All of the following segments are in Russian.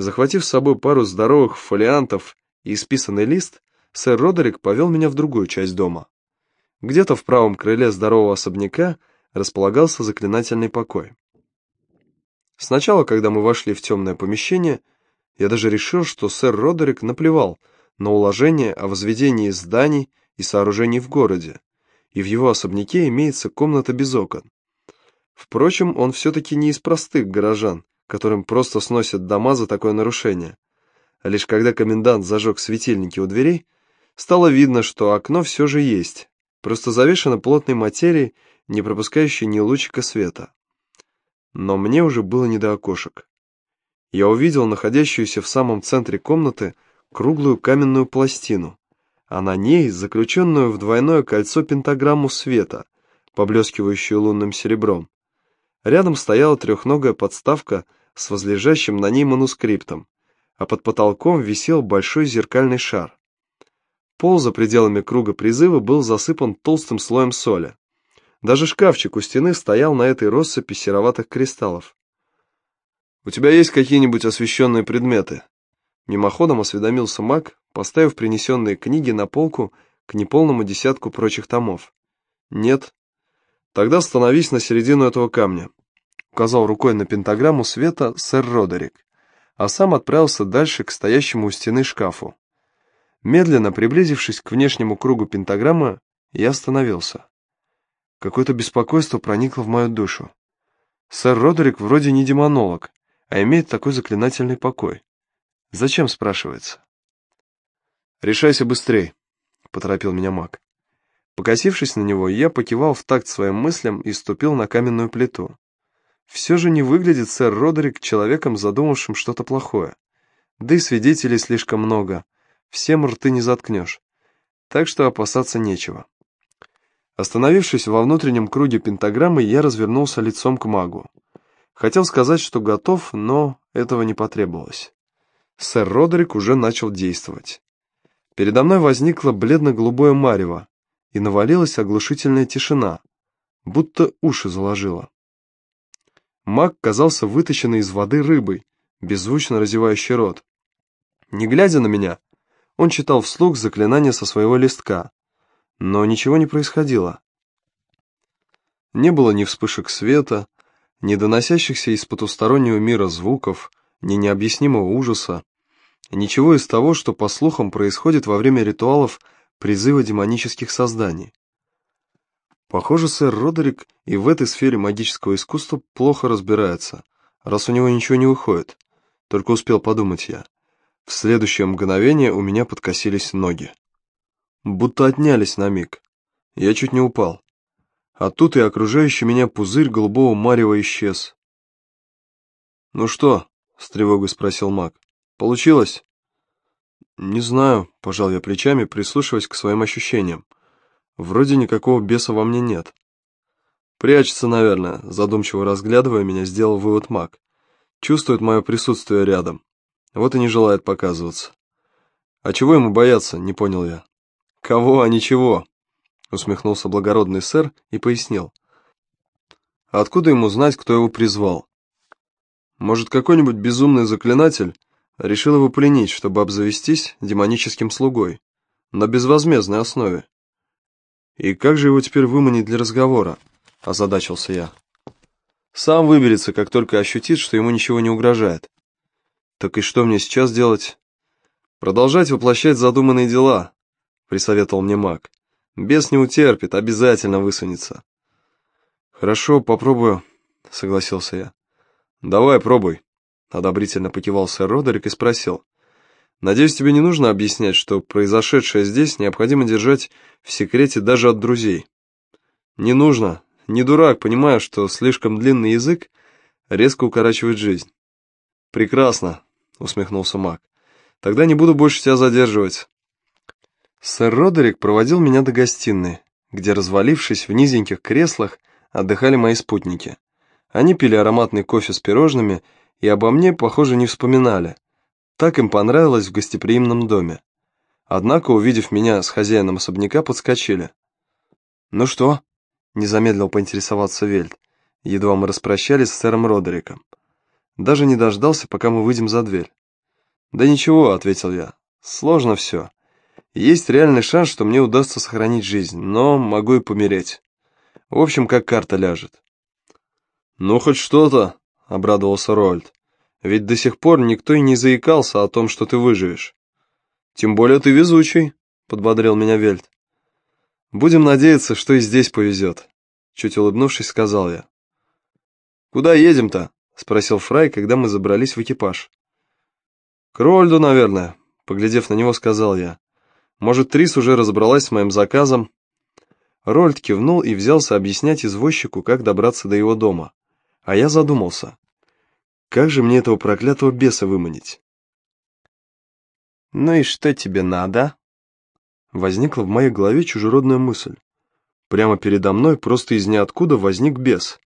Захватив с собой пару здоровых фолиантов и исписанный лист, сэр Родерик повел меня в другую часть дома. Где-то в правом крыле здорового особняка располагался заклинательный покой. Сначала, когда мы вошли в темное помещение, я даже решил, что сэр Родерик наплевал на уложение о возведении зданий и сооружений в городе, и в его особняке имеется комната без окон. Впрочем, он все-таки не из простых горожан, которым просто сносят дома за такое нарушение. А лишь когда комендант зажег светильники у дверей, стало видно, что окно все же есть, просто завешено плотной материей, не пропускающей ни лучика света. Но мне уже было не до окошек. Я увидел находящуюся в самом центре комнаты круглую каменную пластину, а на ней заключенную в двойное кольцо пентаграмму света, поблескивающую лунным серебром. Рядом стояла трехногая подставка с возлежащим на ней манускриптом, а под потолком висел большой зеркальный шар. Пол за пределами круга призыва был засыпан толстым слоем соли. Даже шкафчик у стены стоял на этой россыпи сероватых кристаллов. «У тебя есть какие-нибудь освещенные предметы?» Мимоходом осведомился маг, поставив принесенные книги на полку к неполному десятку прочих томов. «Нет». «Тогда становись на середину этого камня указал рукой на пентаграмму света сэр Родерик, а сам отправился дальше к стоящему у стены шкафу. Медленно приблизившись к внешнему кругу пентаграммы, я остановился. Какое-то беспокойство проникло в мою душу. Сэр Родерик вроде не демонолог, а имеет такой заклинательный покой. Зачем, спрашивается? «Решайся быстрей», — поторопил меня маг. Покосившись на него, я покивал в такт своим мыслям и ступил на каменную плиту. Все же не выглядит сэр Родерик человеком, задумавшим что-то плохое. Да и свидетелей слишком много, всем рты не заткнешь. Так что опасаться нечего. Остановившись во внутреннем круге пентаграммы, я развернулся лицом к магу. Хотел сказать, что готов, но этого не потребовалось. Сэр Родерик уже начал действовать. Передо мной возникла бледно-голубое марево, и навалилась оглушительная тишина, будто уши заложило. Маг казался вытащенной из воды рыбой, беззвучно разевающий рот. Не глядя на меня, он читал вслух заклинание со своего листка, но ничего не происходило. Не было ни вспышек света, ни доносящихся из потустороннего мира звуков, ни необъяснимого ужаса, ничего из того, что, по слухам, происходит во время ритуалов призыва демонических созданий. Похоже, сэр Родерик и в этой сфере магического искусства плохо разбирается, раз у него ничего не выходит. Только успел подумать я. В следующее мгновение у меня подкосились ноги. Будто отнялись на миг. Я чуть не упал. А тут и окружающий меня пузырь голубого марева исчез. «Ну что?» — с тревогой спросил маг. «Получилось?» «Не знаю», — пожал я плечами, прислушиваясь к своим ощущениям. Вроде никакого беса во мне нет. Прячется, наверное, задумчиво разглядывая меня, сделал вывод маг. Чувствует мое присутствие рядом. Вот и не желает показываться. А чего ему бояться, не понял я. Кого, а ничего, усмехнулся благородный сэр и пояснил. А откуда ему знать, кто его призвал? Может, какой-нибудь безумный заклинатель решил его пленить, чтобы обзавестись демоническим слугой, на безвозмездной основе. «И как же его теперь выманить для разговора?» – озадачился я. «Сам выберется, как только ощутит, что ему ничего не угрожает». «Так и что мне сейчас делать?» «Продолжать воплощать задуманные дела», – присоветовал мне маг. «Бес не утерпит, обязательно высунется». «Хорошо, попробую», — согласился я. «Давай, пробуй», — одобрительно покивал сэр Родерик и спросил. Надеюсь, тебе не нужно объяснять, что произошедшее здесь необходимо держать в секрете даже от друзей. Не нужно. Не дурак, понимаю, что слишком длинный язык резко укорачивает жизнь. Прекрасно, усмехнулся маг. Тогда не буду больше тебя задерживать. Сэр Родерик проводил меня до гостиной, где, развалившись в низеньких креслах, отдыхали мои спутники. Они пили ароматный кофе с пирожными и обо мне, похоже, не вспоминали, так им понравилось в гостеприимном доме. Однако, увидев меня с хозяином особняка, подскочили. «Ну что?» — не замедлил поинтересоваться Вельт. Едва мы распрощались с сэром Родериком. Даже не дождался, пока мы выйдем за дверь. «Да ничего», — ответил я. «Сложно все. Есть реальный шанс, что мне удастся сохранить жизнь, но могу и помереть. В общем, как карта ляжет». «Ну, хоть что-то», — обрадовался Рольд. «Ведь до сих пор никто и не заикался о том, что ты выживешь». «Тем более ты везучий», — подбодрил меня Вельт. «Будем надеяться, что и здесь повезет», — чуть улыбнувшись, сказал я. «Куда едем-то?» — спросил Фрай, когда мы забрались в экипаж. «К Рольду, наверное», — поглядев на него, сказал я. «Может, Трис уже разобралась с моим заказом?» Рольд кивнул и взялся объяснять извозчику, как добраться до его дома. А я задумался. Как же мне этого проклятого беса выманить? «Ну и что тебе надо?» Возникла в моей голове чужеродная мысль. Прямо передо мной просто из ниоткуда возник бес.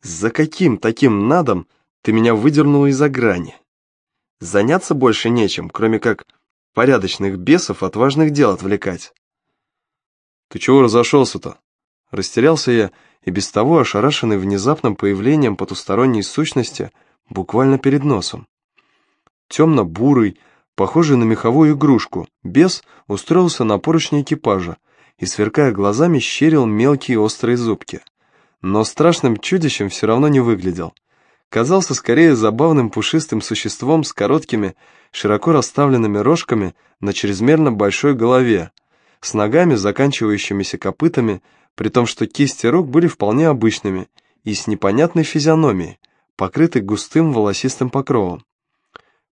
«За каким таким надом ты меня выдернула из-за грани? Заняться больше нечем, кроме как порядочных бесов от важных дел отвлекать». «Ты чего разошелся-то?» Растерялся я, и без того ошарашенный внезапным появлением потусторонней сущности буквально перед носом. Темно-бурый, похожий на меховую игрушку, бес устроился на поручне экипажа и, сверкая глазами, щерил мелкие острые зубки. Но страшным чудищем все равно не выглядел. Казался скорее забавным пушистым существом с короткими, широко расставленными рожками на чрезмерно большой голове, с ногами, заканчивающимися копытами, при том, что кисти рук были вполне обычными и с непонятной физиономией, покрытой густым волосистым покровом.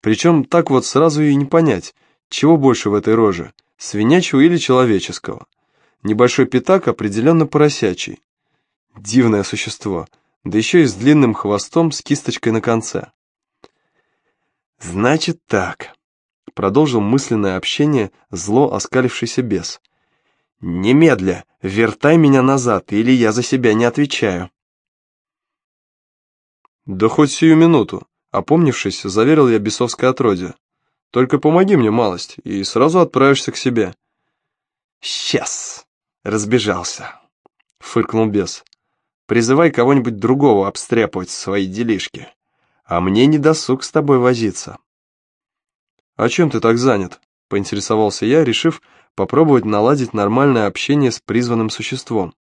Причем так вот сразу и не понять, чего больше в этой роже, свинячьего или человеческого. Небольшой пятак определенно поросячий. Дивное существо, да еще и с длинным хвостом с кисточкой на конце. «Значит так», — продолжил мысленное общение зло оскалившийся бес. «Немедля, вертай меня назад, или я за себя не отвечаю». «Да хоть сию минуту», — опомнившись, заверил я бесовское отродье. «Только помоги мне малость, и сразу отправишься к себе». «Сейчас!» — разбежался, — фыркнул бес. «Призывай кого-нибудь другого обстряпывать свои делишки, а мне не досуг с тобой возиться». «А чем ты так занят?» — поинтересовался я, решив попробовать наладить нормальное общение с призванным существом.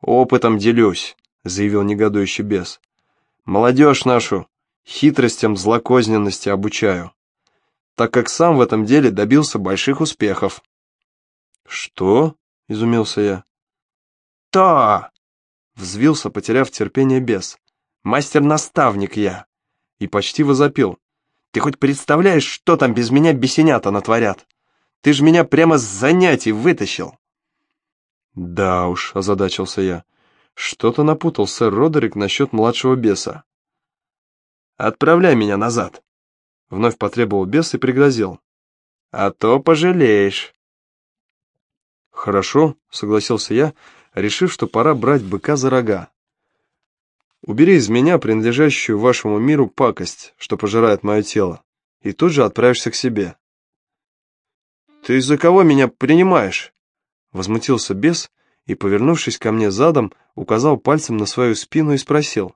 «Опытом делюсь», — заявил негодующий бес. «Молодежь нашу хитростям злокозненности обучаю, так как сам в этом деле добился больших успехов». «Что?» — изумился я. «То!» — взвился, потеряв терпение бес. «Мастер-наставник я!» И почти возопил. Ты хоть представляешь, что там без меня бесенята натворят? Ты ж меня прямо с занятий вытащил. Да уж, озадачился я. Что-то напутал сэр Родерик насчет младшего беса. Отправляй меня назад. Вновь потребовал бес и пригрозил. А то пожалеешь. Хорошо, согласился я, решив, что пора брать быка за рога. Убери из меня принадлежащую вашему миру пакость, что пожирает мое тело, и тут же отправишься к себе. «Ты из-за кого меня принимаешь?» Возмутился бес и, повернувшись ко мне задом, указал пальцем на свою спину и спросил.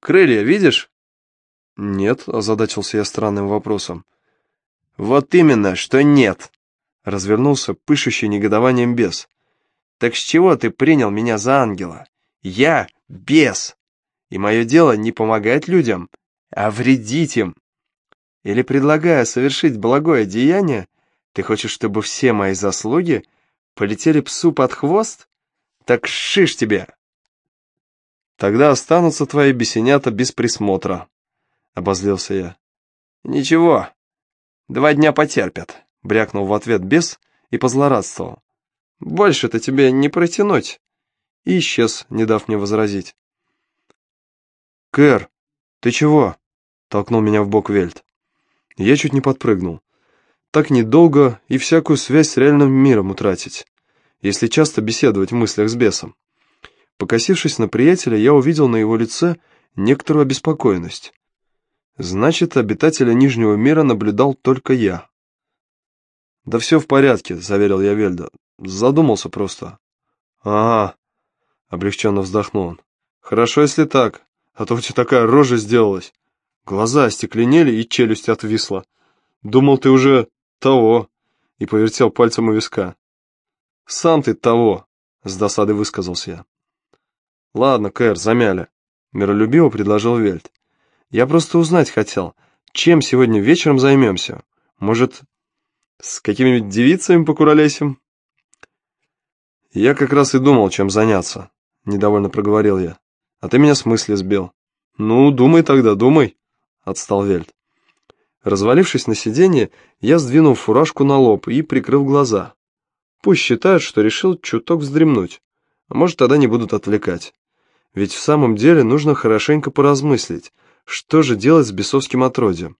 «Крылья видишь?» «Нет», — озадачился я странным вопросом. «Вот именно, что нет!» Развернулся пышущий негодованием бес. «Так с чего ты принял меня за ангела? Я бес, и мое дело не помогать людям, а вредить им. Или предлагая совершить благое деяние, ты хочешь, чтобы все мои заслуги полетели псу под хвост? Так шиш тебе!» «Тогда останутся твои бесенята без присмотра», — обозлился я. «Ничего, два дня потерпят», — брякнул в ответ бес и позлорадствовал. «Больше-то тебе не протянуть» и исчез, не дав мне возразить. «Кэр, ты чего?» — толкнул меня в бок Вельт. Я чуть не подпрыгнул. Так недолго и всякую связь с реальным миром утратить, если часто беседовать в мыслях с бесом. Покосившись на приятеля, я увидел на его лице некоторую обеспокоенность. Значит, обитателя Нижнего мира наблюдал только я. «Да все в порядке», — заверил я Вельда. «Задумался просто». «Ага, Облегченно вздохнул он. Хорошо, если так, а то у тебя такая рожа сделалась. Глаза остекленели и челюсть отвисла. Думал, ты уже того, и повертел пальцем у виска. Сам ты того, с досадой высказался я. Ладно, Кэр, замяли, миролюбиво предложил Вельт. Я просто узнать хотел, чем сегодня вечером займемся. Может, с какими-нибудь девицами покуролесим? Я как раз и думал, чем заняться, недовольно проговорил я. А ты меня с мысли сбил. Ну, думай тогда, думай, отстал Вельт. Развалившись на сиденье, я сдвинул фуражку на лоб и прикрыл глаза. Пусть считают, что решил чуток вздремнуть, а может тогда не будут отвлекать. Ведь в самом деле нужно хорошенько поразмыслить, что же делать с бесовским отродьем.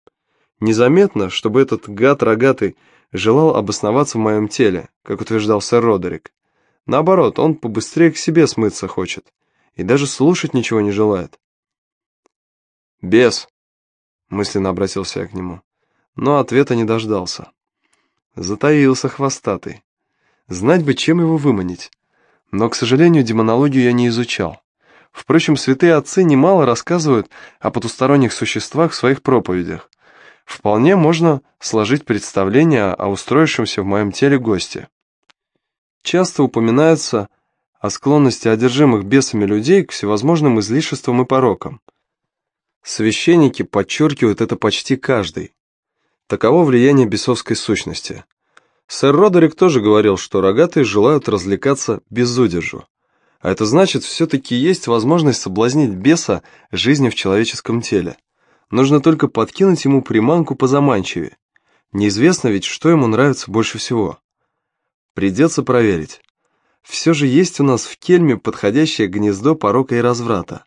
Незаметно, чтобы этот гад рогатый желал обосноваться в моем теле, как утверждал сэр Родерик. Наоборот, он побыстрее к себе смыться хочет, и даже слушать ничего не желает. «Бес!» — мысленно обратился я к нему, но ответа не дождался. Затаился хвостатый. Знать бы, чем его выманить. Но, к сожалению, демонологию я не изучал. Впрочем, святые отцы немало рассказывают о потусторонних существах в своих проповедях. Вполне можно сложить представление о устроившемся в моем теле госте. Часто упоминается о склонности одержимых бесами людей к всевозможным излишествам и порокам. Священники подчеркивают это почти каждый. Таково влияние бесовской сущности. Сэр Родерик тоже говорил, что рогатые желают развлекаться без удержу. А это значит, все-таки есть возможность соблазнить беса жизнью в человеческом теле. Нужно только подкинуть ему приманку позаманчивее. Неизвестно ведь, что ему нравится больше всего. Придется проверить. Все же есть у нас в Кельме подходящее гнездо порока и разврата.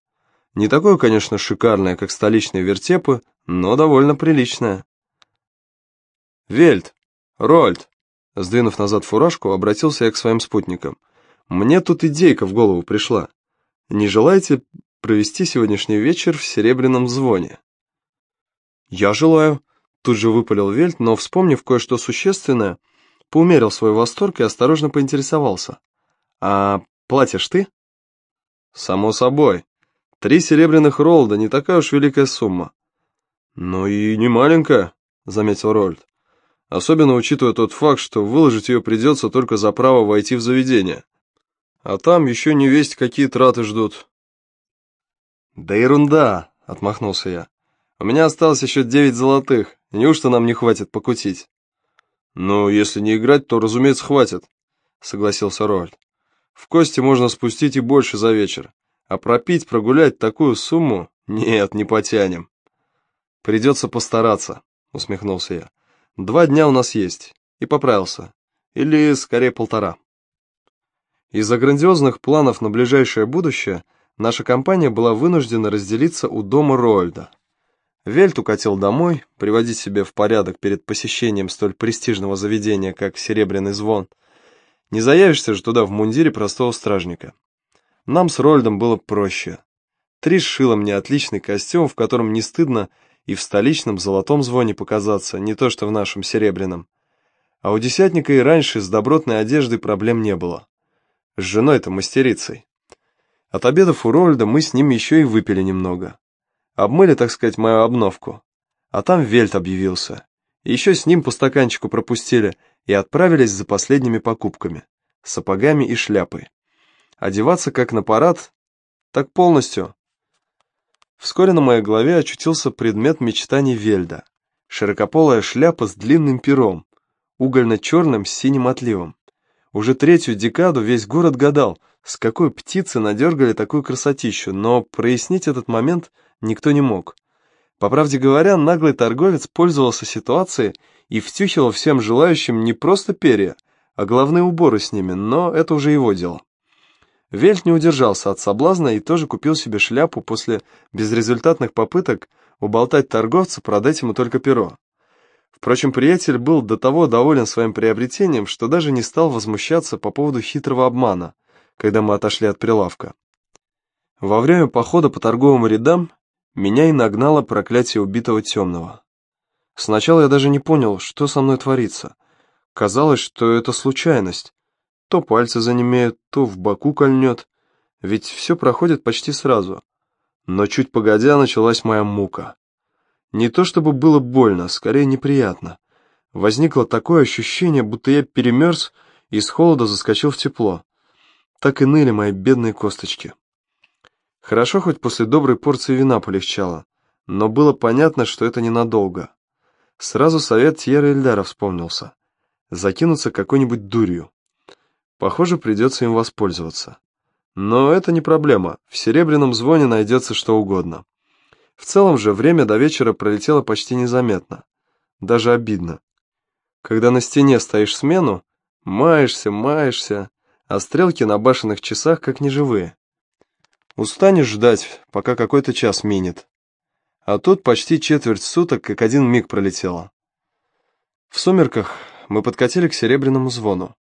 Не такое, конечно, шикарное, как столичные вертепы, но довольно приличное. «Вельт! Рольд!» Сдвинув назад фуражку, обратился я к своим спутникам. Мне тут идейка в голову пришла. Не желаете провести сегодняшний вечер в серебряном звоне? Я желаю, тут же выпалил Вельт, но, вспомнив кое-что существенное, поумерил свой восторг и осторожно поинтересовался. А платишь ты? Само собой. Три серебряных ролда, не такая уж великая сумма. Ну и не маленькая, заметил Рольд. Особенно учитывая тот факт, что выложить ее придется только за право войти в заведение. А там еще не весть, какие траты ждут. Да ерунда, отмахнулся я. У меня осталось еще девять золотых. Неужто нам не хватит покутить? Ну, если не играть, то, разумеется, хватит, согласился Рольд. В кости можно спустить и больше за вечер. А пропить, прогулять такую сумму? Нет, не потянем. Придется постараться, усмехнулся я. Два дня у нас есть. И поправился. Или, скорее, полтора. Из-за грандиозных планов на ближайшее будущее наша компания была вынуждена разделиться у дома Роальда. Вельт укатил домой, приводить себя в порядок перед посещением столь престижного заведения, как Серебряный звон. Не заявишься же туда в мундире простого стражника. Нам с Рольдом было проще. Три сшила мне отличный костюм, в котором не стыдно и в столичном золотом звоне показаться, не то что в нашем серебряном. А у десятника и раньше с добротной одеждой проблем не было с женой-то мастерицей. От обедов у Рольда мы с ним еще и выпили немного. Обмыли, так сказать, мою обновку. А там Вельт объявился. еще с ним по стаканчику пропустили и отправились за последними покупками. Сапогами и шляпой. Одеваться как на парад, так полностью. Вскоре на моей голове очутился предмет мечтаний Вельда. Широкополая шляпа с длинным пером, угольно-черным с синим отливом. Уже третью декаду весь город гадал, с какой птицы надергали такую красотищу, но прояснить этот момент никто не мог. По правде говоря, наглый торговец пользовался ситуацией и втюхивал всем желающим не просто перья, а головные уборы с ними, но это уже его дело. Вельт не удержался от соблазна и тоже купил себе шляпу после безрезультатных попыток уболтать торговца продать ему только перо. Впрочем, приятель был до того доволен своим приобретением, что даже не стал возмущаться по поводу хитрого обмана, когда мы отошли от прилавка. Во время похода по торговым рядам меня и нагнало проклятие убитого темного. Сначала я даже не понял, что со мной творится. Казалось, что это случайность. То пальцы занемеют, то в боку кольнет. Ведь все проходит почти сразу. Но чуть погодя началась моя мука. Не то чтобы было больно, скорее неприятно. Возникло такое ощущение, будто я перемерз и с холода заскочил в тепло. Так и ныли мои бедные косточки. Хорошо, хоть после доброй порции вина полегчало, но было понятно, что это ненадолго. Сразу совет Тьера Эльдара вспомнился. Закинуться какой-нибудь дурью. Похоже, придется им воспользоваться. Но это не проблема, в серебряном звоне найдется что угодно. В целом же время до вечера пролетело почти незаметно. Даже обидно. Когда на стене стоишь смену, маешься, маешься, а стрелки на башенных часах как неживые. Устанешь ждать, пока какой-то час минет. А тут почти четверть суток, как один миг пролетело. В сумерках мы подкатили к серебряному звону.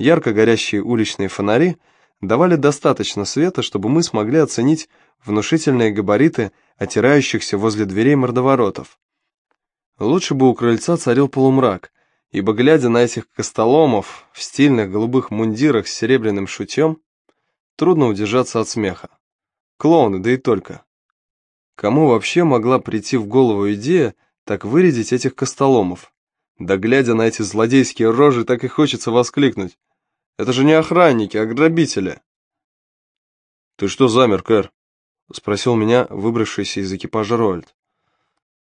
Ярко горящие уличные фонари давали достаточно света, чтобы мы смогли оценить внушительные габариты отирающихся возле дверей мордоворотов. Лучше бы у крыльца царил полумрак, ибо, глядя на этих костоломов в стильных голубых мундирах с серебряным шутем, трудно удержаться от смеха. Клоуны, да и только. Кому вообще могла прийти в голову идея так вырядить этих костоломов? Да глядя на эти злодейские рожи, так и хочется воскликнуть. Это же не охранники, а грабители. «Ты что замер, Кэр?» — спросил меня выбравшийся из экипажа Рольд.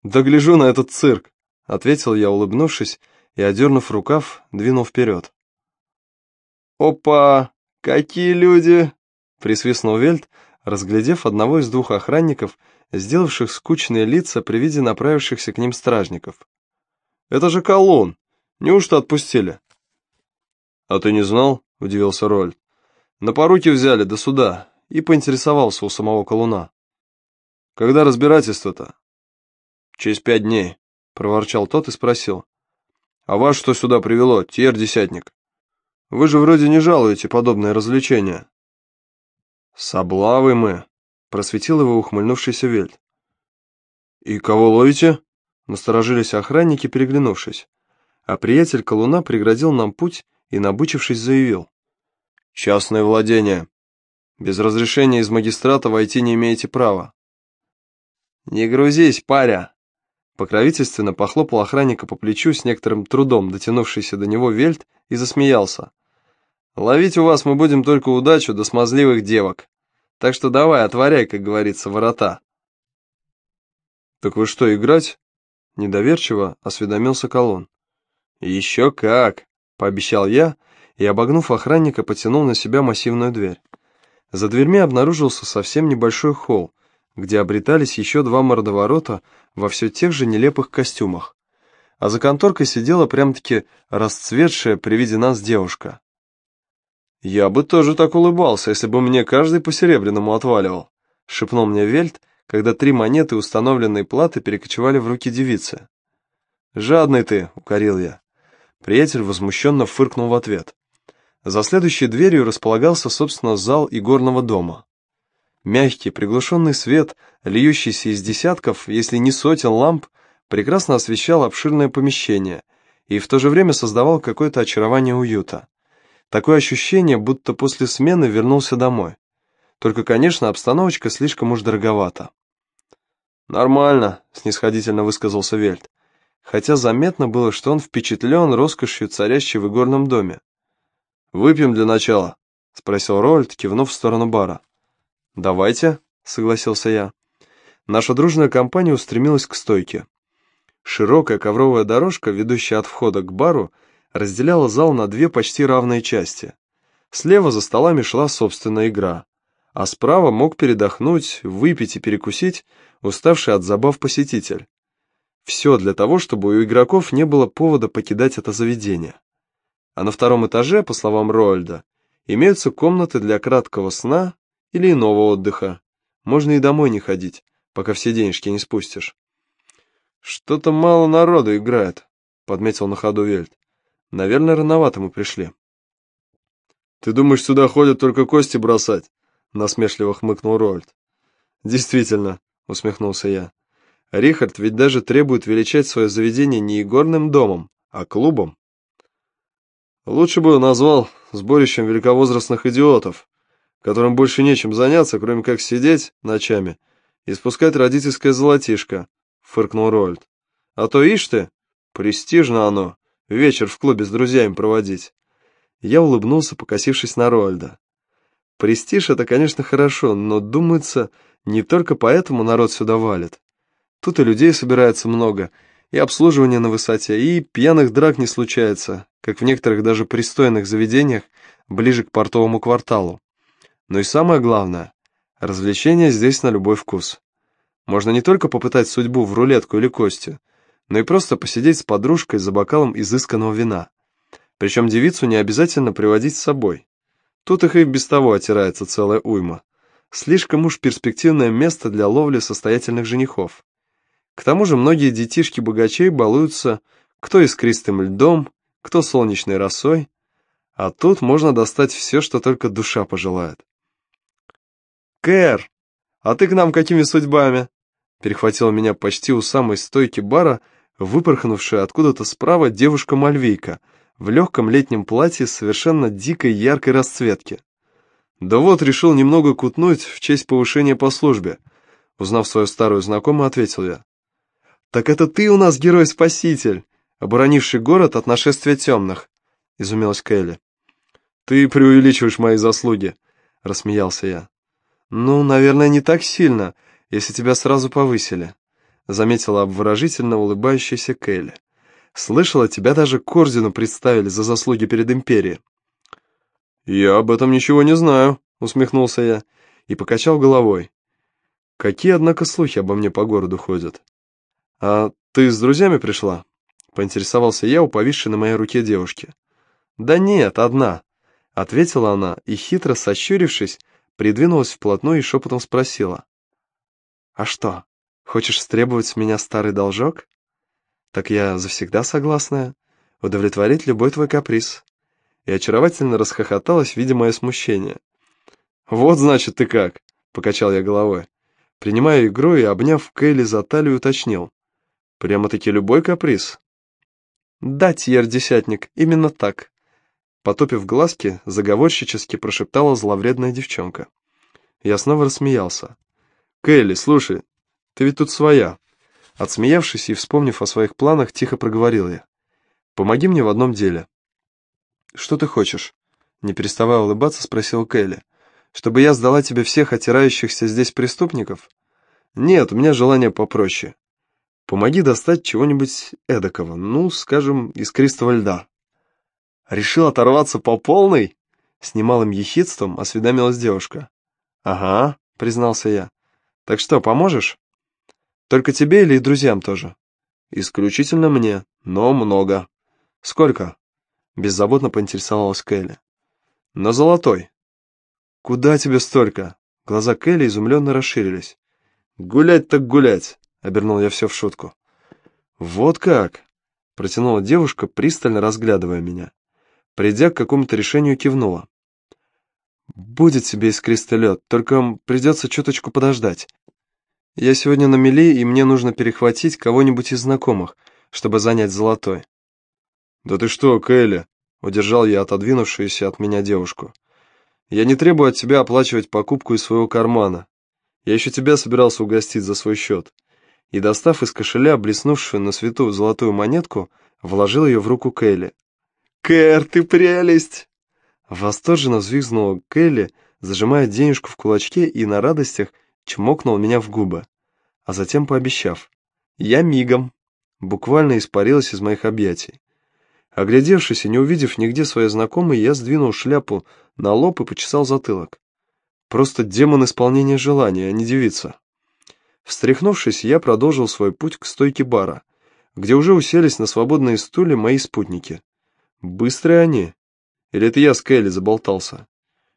«Да гляжу на этот цирк», — ответил я, улыбнувшись, и, одернув рукав, двинул вперед. «Опа! Какие люди!» — присвистнул Вельт, разглядев одного из двух охранников, сделавших скучные лица при виде направившихся к ним стражников. «Это же колонн! Неужто отпустили?» «А ты не знал?» — удивился Роль. «На поруки взяли до суда и поинтересовался у самого колуна. Когда разбирательство-то?» «Через пять дней», — проворчал тот и спросил. «А вас что сюда привело, Тьер-десятник? Вы же вроде не жалуете подобное развлечение». «Соблавы мы», — просветил его ухмыльнувшийся Вельт. «И кого ловите?» — насторожились охранники, переглянувшись. А приятель колуна преградил нам путь и, набычившись, заявил. «Частное владение. Без разрешения из магистрата войти не имеете права». «Не грузись, паря!» Покровительственно похлопал охранника по плечу с некоторым трудом, дотянувшийся до него вельт, и засмеялся. «Ловить у вас мы будем только удачу до смазливых девок. Так что давай, отворяй, как говорится, ворота». «Так вы что, играть?» Недоверчиво осведомился Колон. «Еще как!» — пообещал я, и, обогнув охранника, потянул на себя массивную дверь. За дверьми обнаружился совсем небольшой холл, где обретались еще два мордоворота во все тех же нелепых костюмах. А за конторкой сидела прям-таки расцветшая при виде нас девушка. «Я бы тоже так улыбался, если бы мне каждый по серебряному отваливал», — шепнул мне Вельт, когда три монеты установленной платы перекочевали в руки девицы. «Жадный ты», — укорил я. Приятель возмущенно фыркнул в ответ. За следующей дверью располагался, собственно, зал игорного дома. Мягкий, приглушенный свет, льющийся из десятков, если не сотен ламп, прекрасно освещал обширное помещение и в то же время создавал какое-то очарование уюта. Такое ощущение, будто после смены вернулся домой. Только, конечно, обстановочка слишком уж дороговата. «Нормально», — снисходительно высказался Вельт хотя заметно было, что он впечатлен роскошью, царящей в игорном доме. «Выпьем для начала», — спросил Рольд, кивнув в сторону бара. «Давайте», — согласился я. Наша дружная компания устремилась к стойке. Широкая ковровая дорожка, ведущая от входа к бару, разделяла зал на две почти равные части. Слева за столами шла собственная игра, а справа мог передохнуть, выпить и перекусить уставший от забав посетитель. Все для того, чтобы у игроков не было повода покидать это заведение. А на втором этаже, по словам Роальда, имеются комнаты для краткого сна или иного отдыха. Можно и домой не ходить, пока все денежки не спустишь. «Что-то мало народу играет», — подметил на ходу Вельт. «Наверное, рановато мы пришли». «Ты думаешь, сюда ходят только кости бросать?» — насмешливо хмыкнул Роальд. «Действительно», — усмехнулся я. Рихард ведь даже требует величать свое заведение не игорным домом, а клубом. Лучше бы назвал сборищем великовозрастных идиотов, которым больше нечем заняться, кроме как сидеть ночами и спускать родительское золотишко, фыркнул Рольд. «А то, ишь ты, престижно оно, вечер в клубе с друзьями проводить». Я улыбнулся, покосившись на Рольда. Престиж — это, конечно, хорошо, но, думается, не только поэтому народ сюда валит. Тут и людей собирается много, и обслуживание на высоте, и пьяных драк не случается, как в некоторых даже пристойных заведениях ближе к портовому кварталу. Но и самое главное, развлечения здесь на любой вкус. Можно не только попытать судьбу в рулетку или кости, но и просто посидеть с подружкой за бокалом изысканного вина. Причем девицу не обязательно приводить с собой. Тут их и без того отирается целая уйма. Слишком уж перспективное место для ловли состоятельных женихов. К тому же многие детишки богачей балуются кто искристым льдом, кто солнечной росой, а тут можно достать все, что только душа пожелает. «Кэр, а ты к нам какими судьбами?» Перехватила меня почти у самой стойки бара, выпорхнувшая откуда-то справа девушка-мальвийка в легком летнем платье совершенно дикой яркой расцветки. Да вот, решил немного кутнуть в честь повышения по службе. Узнав свою старую знакомую, ответил я. «Так это ты у нас герой-спаситель, оборонивший город от нашествия темных», — изумилась Келли. «Ты преувеличиваешь мои заслуги», — рассмеялся я. «Ну, наверное, не так сильно, если тебя сразу повысили», — заметила обворожительно улыбающаяся Келли. «Слышала, тебя даже к ордену представили за заслуги перед империей». «Я об этом ничего не знаю», — усмехнулся я и покачал головой. «Какие, однако, слухи обо мне по городу ходят?» «А ты с друзьями пришла?» — поинтересовался я у повисшей на моей руке девушки. «Да нет, одна», — ответила она и, хитро сощурившись, придвинулась вплотную и шепотом спросила. «А что, хочешь стребовать с меня старый должок?» «Так я завсегда согласная. Удовлетворить любой твой каприз». И очаровательно расхохоталась, видя мое смущение. «Вот, значит, ты как!» — покачал я головой. Принимая игру и, обняв Кейли за талию, уточнил. «Прямо-таки любой каприз?» «Да, Тьер-десятник, именно так», Потопив глазки, заговорщически прошептала зловредная девчонка. Я снова рассмеялся. «Келли, слушай, ты ведь тут своя». Отсмеявшись и вспомнив о своих планах, тихо проговорил я. «Помоги мне в одном деле». «Что ты хочешь?» Не переставая улыбаться, спросил Келли. «Чтобы я сдала тебе всех отирающихся здесь преступников?» «Нет, у меня желание попроще. Помоги достать чего-нибудь эдакого, ну, скажем, искристого льда». «Решил оторваться по полной?» С немалым ехидством осведомилась девушка. «Ага», — признался я. «Так что, поможешь?» «Только тебе или и друзьям тоже?» «Исключительно мне, но много». «Сколько?» Беззаботно поинтересовалась Келли. «На золотой». «Куда тебе столько?» Глаза Келли изумленно расширились. «Гулять так гулять!» — обернул я все в шутку. «Вот как!» — протянула девушка, пристально разглядывая меня придя к какому-то решению, кивнула. «Будет тебе искристый лед, только придется чуточку подождать. Я сегодня на мели, и мне нужно перехватить кого-нибудь из знакомых, чтобы занять золотой». «Да ты что, Кэлли?» — удержал я отодвинувшуюся от меня девушку. «Я не требую от тебя оплачивать покупку из своего кармана. Я еще тебя собирался угостить за свой счет». И, достав из кошеля блеснувшую на свету золотую монетку, вложил ее в руку Кэлли, «Кэр, ты прелесть!» Восторженно взвизгнула Келли, зажимая денежку в кулачке и на радостях чмокнул меня в губы, а затем пообещав. «Я мигом!» буквально испарилась из моих объятий. Оглядевшись и не увидев нигде своей знакомой, я сдвинул шляпу на лоб и почесал затылок. Просто демон исполнения желания, а не девица. Встряхнувшись, я продолжил свой путь к стойке бара, где уже уселись на свободные стулья мои спутники. Быстрые они. Или это я с Кэлли заболтался?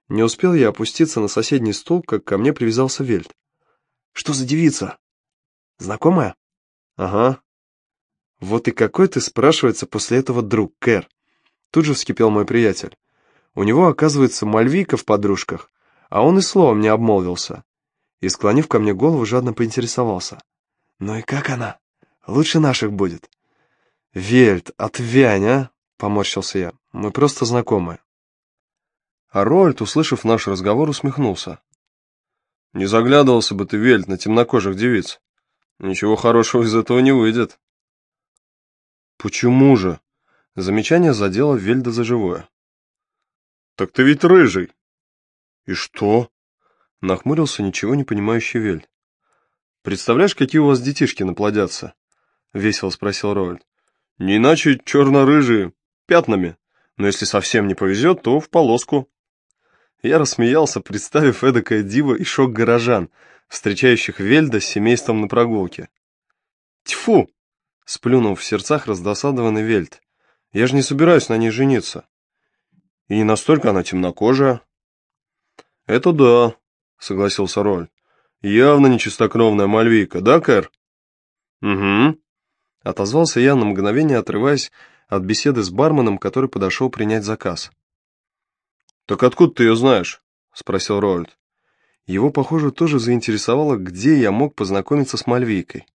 Не успел я опуститься на соседний стул, как ко мне привязался Вельт. Что за девица? Знакомая? Ага. Вот и какой ты, спрашивается, после этого друг, Кэр? Тут же вскипел мой приятель. У него, оказывается, мальвийка в подружках, а он и словом не обмолвился. И, склонив ко мне голову, жадно поинтересовался. «Ну и как она? Лучше наших будет». «Вельт, отвянь, а!» Поморщился я. Мы просто знакомы. А Рольд, услышав наш разговор, усмехнулся. Не заглядывался бы ты, Вельт, на темнокожих девиц. Ничего хорошего из этого не выйдет. Почему же? Замечание задело Вельда за живое. Так ты ведь рыжий. И что? Нахмурился ничего не понимающий Вельд. Представляешь, какие у вас детишки наплодятся? Весело спросил Роальд. Не иначе черно-рыжие, пятнами. Но если совсем не повезет, то в полоску. Я рассмеялся, представив эдакое диво и шок горожан, встречающих Вельда с семейством на прогулке. «Тьфу!» — сплюнул в сердцах раздосадованный Вельд. «Я же не собираюсь на ней жениться. И не настолько она темнокожая». «Это да», — согласился Роль. «Явно не чистокровная мальвийка, да, Кэр?» «Угу», — отозвался я на мгновение, отрываясь от беседы с барменом, который подошел принять заказ. «Так откуда ты ее знаешь?» — спросил Роальд. Его, похоже, тоже заинтересовало, где я мог познакомиться с Мальвийкой.